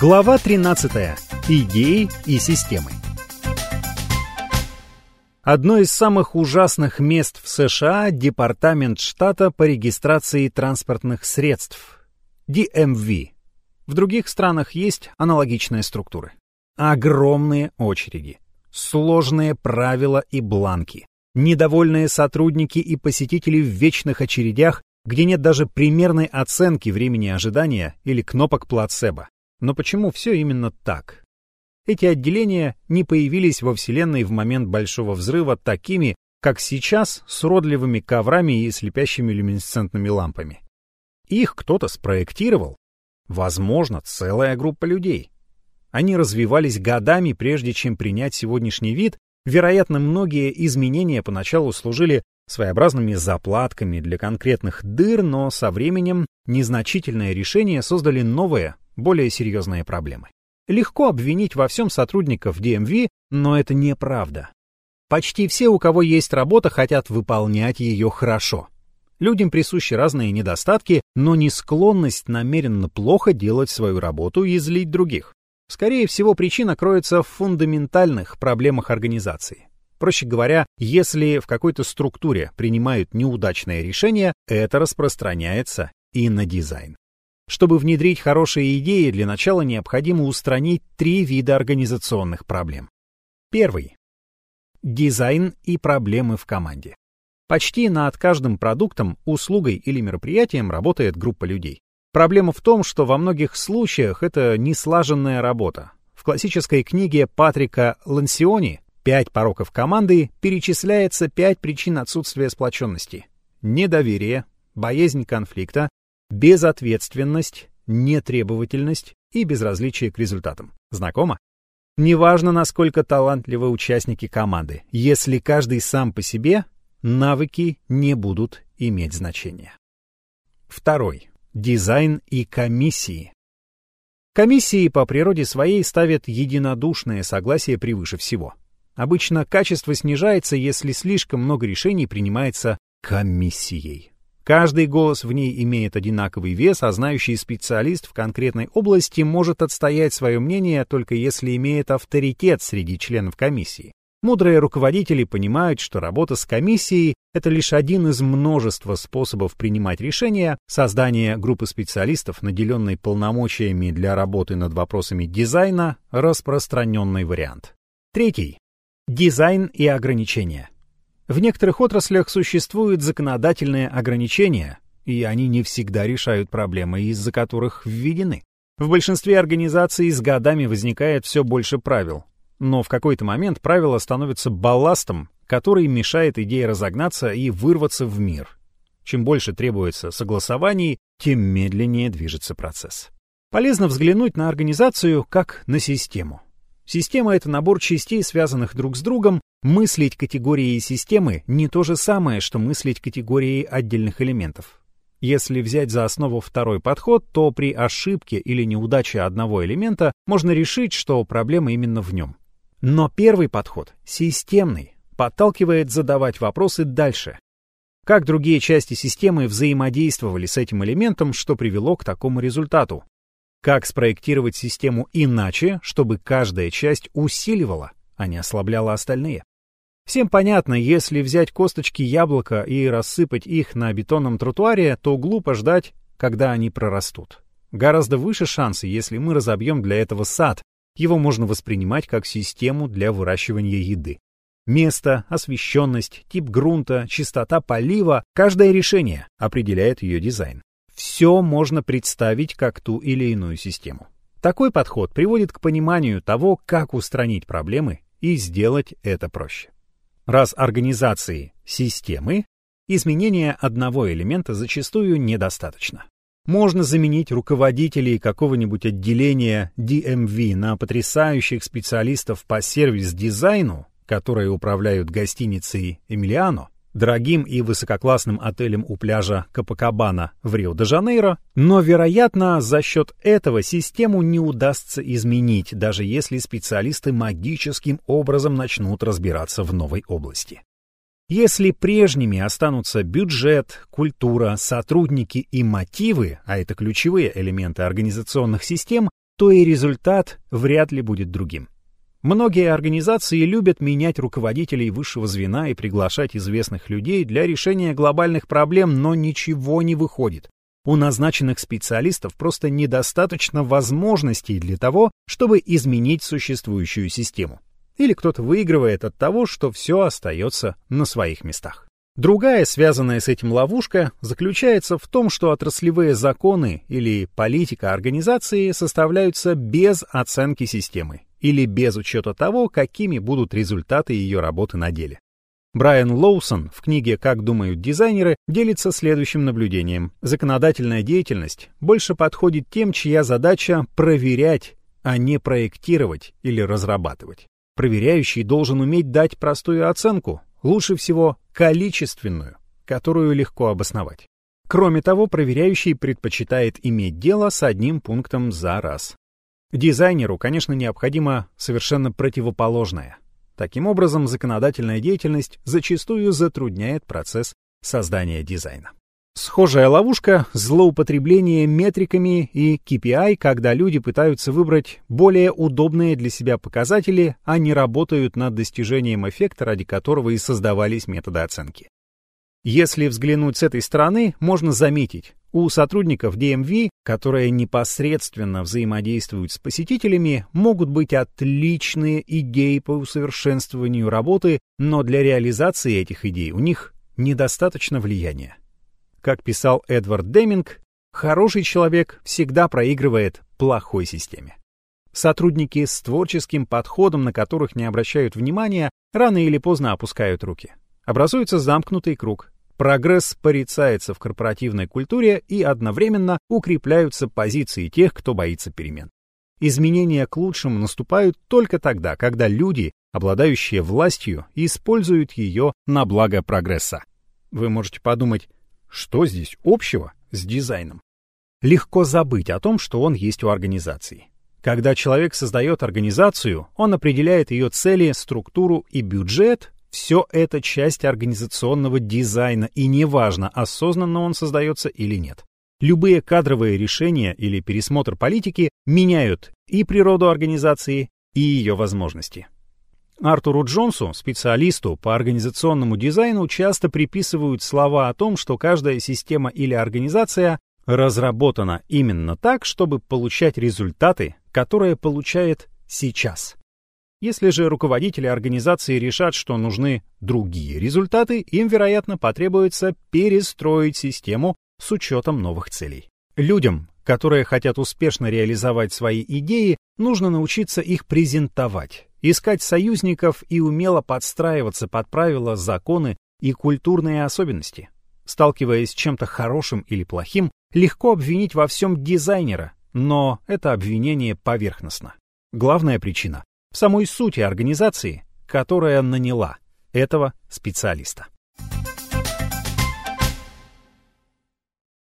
Глава 13. Идеи и системы. Одно из самых ужасных мест в США – Департамент штата по регистрации транспортных средств – DMV. В других странах есть аналогичные структуры. Огромные очереди, сложные правила и бланки, недовольные сотрудники и посетители в вечных очередях, где нет даже примерной оценки времени ожидания или кнопок плацебо. Но почему все именно так? Эти отделения не появились во Вселенной в момент Большого Взрыва такими, как сейчас, с уродливыми коврами и слепящими люминесцентными лампами. Их кто-то спроектировал. Возможно, целая группа людей. Они развивались годами, прежде чем принять сегодняшний вид. Вероятно, многие изменения поначалу служили своеобразными заплатками для конкретных дыр, но со временем незначительные решения создали новые, более серьезные проблемы. Легко обвинить во всем сотрудников DMV, но это неправда. Почти все, у кого есть работа, хотят выполнять ее хорошо. Людям присущи разные недостатки, но не склонность намеренно плохо делать свою работу и злить других. Скорее всего, причина кроется в фундаментальных проблемах организации. Проще говоря, если в какой-то структуре принимают неудачное решение, это распространяется и на дизайн. Чтобы внедрить хорошие идеи, для начала необходимо устранить три вида организационных проблем. Первый. Дизайн и проблемы в команде. Почти над каждым продуктом, услугой или мероприятием работает группа людей. Проблема в том, что во многих случаях это неслаженная работа. В классической книге Патрика Лансиони «Пять пороков команды» перечисляется пять причин отсутствия сплоченности. Недоверие, боязнь конфликта, безответственность, нетребовательность и безразличие к результатам. Знакомо? Неважно, насколько талантливы участники команды, если каждый сам по себе, навыки не будут иметь значения. Второй. Дизайн и комиссии. Комиссии по природе своей ставят единодушное согласие превыше всего. Обычно качество снижается, если слишком много решений принимается комиссией. Каждый голос в ней имеет одинаковый вес, а знающий специалист в конкретной области может отстоять свое мнение только если имеет авторитет среди членов комиссии. Мудрые руководители понимают, что работа с комиссией — это лишь один из множества способов принимать решения, создание группы специалистов, наделенной полномочиями для работы над вопросами дизайна — распространенный вариант. Третий. Дизайн и ограничения. В некоторых отраслях существуют законодательные ограничения, и они не всегда решают проблемы, из-за которых введены. В большинстве организаций с годами возникает все больше правил, но в какой-то момент правила становятся балластом, который мешает идее разогнаться и вырваться в мир. Чем больше требуется согласований, тем медленнее движется процесс. Полезно взглянуть на организацию как на систему. Система — это набор частей, связанных друг с другом. Мыслить категорией системы — не то же самое, что мыслить категорией отдельных элементов. Если взять за основу второй подход, то при ошибке или неудаче одного элемента можно решить, что проблема именно в нем. Но первый подход, системный, подталкивает задавать вопросы дальше. Как другие части системы взаимодействовали с этим элементом, что привело к такому результату? Как спроектировать систему иначе, чтобы каждая часть усиливала, а не ослабляла остальные? Всем понятно, если взять косточки яблока и рассыпать их на бетонном тротуаре, то глупо ждать, когда они прорастут. Гораздо выше шансы, если мы разобьем для этого сад. Его можно воспринимать как систему для выращивания еды. Место, освещенность, тип грунта, частота полива – каждое решение определяет ее дизайн все можно представить как ту или иную систему. Такой подход приводит к пониманию того, как устранить проблемы и сделать это проще. Раз организации — системы, изменения одного элемента зачастую недостаточно. Можно заменить руководителей какого-нибудь отделения DMV на потрясающих специалистов по сервис-дизайну, которые управляют гостиницей «Эмилиано», дорогим и высококлассным отелем у пляжа Капакабана в Рио-де-Жанейро, но, вероятно, за счет этого систему не удастся изменить, даже если специалисты магическим образом начнут разбираться в новой области. Если прежними останутся бюджет, культура, сотрудники и мотивы, а это ключевые элементы организационных систем, то и результат вряд ли будет другим. Многие организации любят менять руководителей высшего звена и приглашать известных людей для решения глобальных проблем, но ничего не выходит. У назначенных специалистов просто недостаточно возможностей для того, чтобы изменить существующую систему. Или кто-то выигрывает от того, что все остается на своих местах. Другая, связанная с этим ловушка, заключается в том, что отраслевые законы или политика организации составляются без оценки системы или без учета того, какими будут результаты ее работы на деле. Брайан Лоусон в книге «Как думают дизайнеры» делится следующим наблюдением. Законодательная деятельность больше подходит тем, чья задача проверять, а не проектировать или разрабатывать. Проверяющий должен уметь дать простую оценку, лучше всего количественную, которую легко обосновать. Кроме того, проверяющий предпочитает иметь дело с одним пунктом за раз. Дизайнеру, конечно, необходимо совершенно противоположное Таким образом, законодательная деятельность зачастую затрудняет процесс создания дизайна. Схожая ловушка — злоупотребление метриками и KPI, когда люди пытаются выбрать более удобные для себя показатели, а не работают над достижением эффекта, ради которого и создавались методы оценки. Если взглянуть с этой стороны, можно заметить, у сотрудников DMV, которые непосредственно взаимодействуют с посетителями, могут быть отличные идеи по усовершенствованию работы, но для реализации этих идей у них недостаточно влияния. Как писал Эдвард Деминг, хороший человек всегда проигрывает плохой системе. Сотрудники с творческим подходом, на которых не обращают внимания, рано или поздно опускают руки. Образуется замкнутый круг. Прогресс порицается в корпоративной культуре и одновременно укрепляются позиции тех, кто боится перемен. Изменения к лучшему наступают только тогда, когда люди, обладающие властью, используют ее на благо прогресса. Вы можете подумать, что здесь общего с дизайном? Легко забыть о том, что он есть у организации. Когда человек создает организацию, он определяет ее цели, структуру и бюджет, все это часть организационного дизайна, и неважно, осознанно он создается или нет. Любые кадровые решения или пересмотр политики меняют и природу организации, и ее возможности. Артуру Джонсу, специалисту по организационному дизайну, часто приписывают слова о том, что каждая система или организация разработана именно так, чтобы получать результаты, которые получает сейчас. Если же руководители организации решат, что нужны другие результаты, им, вероятно, потребуется перестроить систему с учетом новых целей. Людям, которые хотят успешно реализовать свои идеи, нужно научиться их презентовать, искать союзников и умело подстраиваться под правила, законы и культурные особенности. Сталкиваясь с чем-то хорошим или плохим, легко обвинить во всем дизайнера, но это обвинение поверхностно. Главная причина в самой сути организации, которая наняла этого специалиста.